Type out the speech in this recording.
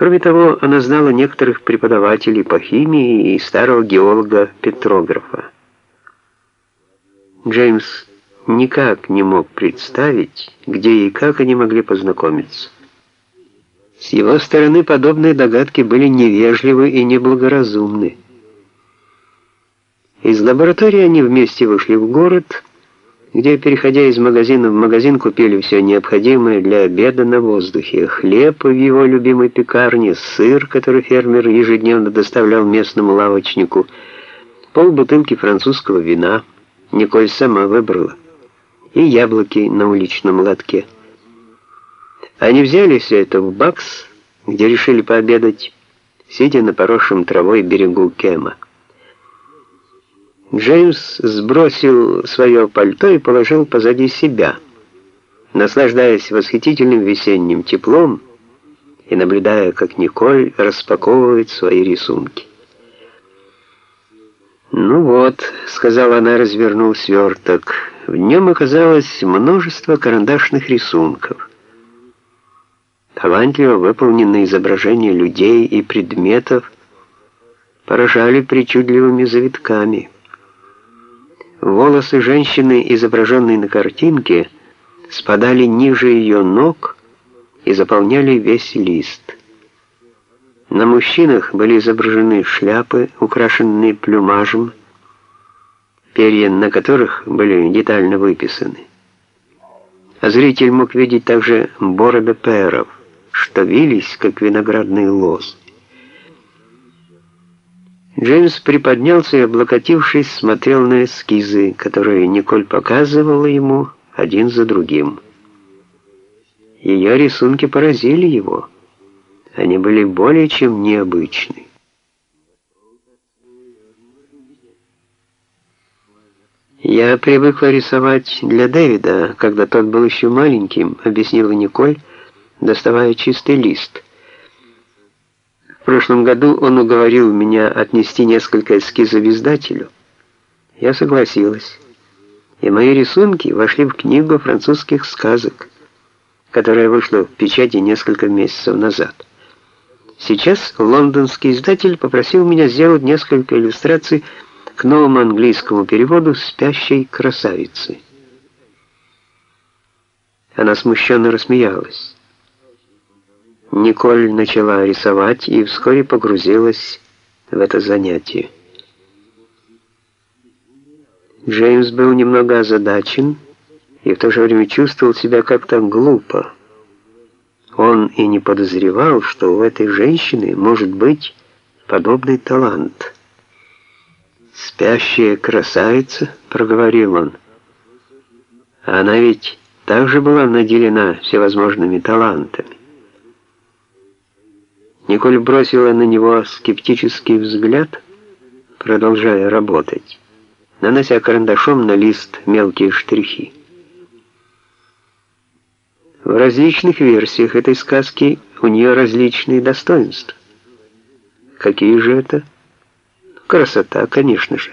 Кроме того, она знала некоторых преподавателей по химии и старого геолога-петрографа. Джеймс никак не мог представить, где и как они могли познакомиться. С его стороны подобные догадки были невежливы и неблагоразумны. Из лаборатории они вместе вышли в город, где, переходя из магазина в магазин, купили все необходимое для обеда на воздухе. Хлеб в его любимой пекарне, сыр, который фермер ежедневно доставлял местному лавочнику, полбутылки французского вина, Николь сама выбрала, и яблоки на уличном лотке. Они взяли все это в бакс, где решили пообедать, сидя на поросшем травой берегу Кема. Джеймс сбросил свое пальто и положил позади себя, наслаждаясь восхитительным весенним теплом и наблюдая, как Николь распаковывает свои рисунки. «Ну вот», — сказала она, развернув сверток, — в нем оказалось множество карандашных рисунков. Талантливо выполненные изображения людей и предметов поражали причудливыми завитками — Волосы женщины, изображенной на картинке, спадали ниже ее ног и заполняли весь лист. На мужчинах были изображены шляпы, украшенные плюмажем, перья на которых были детально выписаны. А зритель мог видеть также бороды перов, что вились, как виноградные лозы. Джеймс приподнялся и, облокотившись, смотрел на эскизы, которые Николь показывала ему один за другим. Ее рисунки поразили его. Они были более чем необычны. «Я привыкла рисовать для Дэвида, когда тот был еще маленьким», — объяснила Николь, доставая чистый лист — прошлом году он уговорил меня отнести несколько эскизов издателю. Я согласилась. И мои рисунки вошли в книгу французских сказок, которая вышла в печати несколько месяцев назад. Сейчас лондонский издатель попросил меня сделать несколько иллюстраций к новому английскому переводу «Спящей красавицы». Она смущенно рассмеялась. Николь начала рисовать и вскоре погрузилась в это занятие. Джеймс был немного озадачен и в то же время чувствовал себя как-то глупо. Он и не подозревал, что у этой женщины может быть подобный талант. «Спящая красавица», — проговорил он. «Она ведь также была наделена всевозможными талантами». Николь бросила на него скептический взгляд, продолжая работать, нанося карандашом на лист мелкие штрихи. В различных версиях этой сказки у нее различные достоинства. Какие же это? Красота, конечно же.